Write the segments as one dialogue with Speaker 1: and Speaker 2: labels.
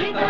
Speaker 1: Rita.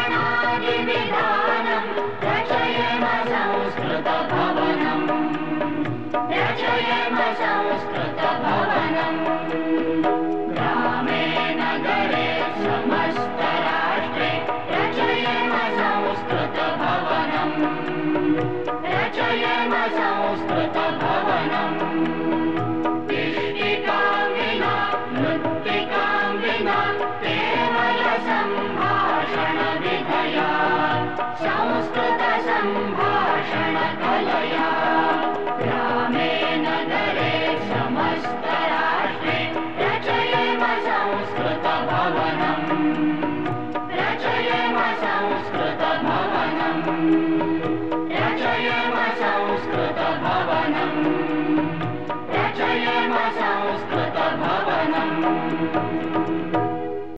Speaker 1: संस्कृतभाषा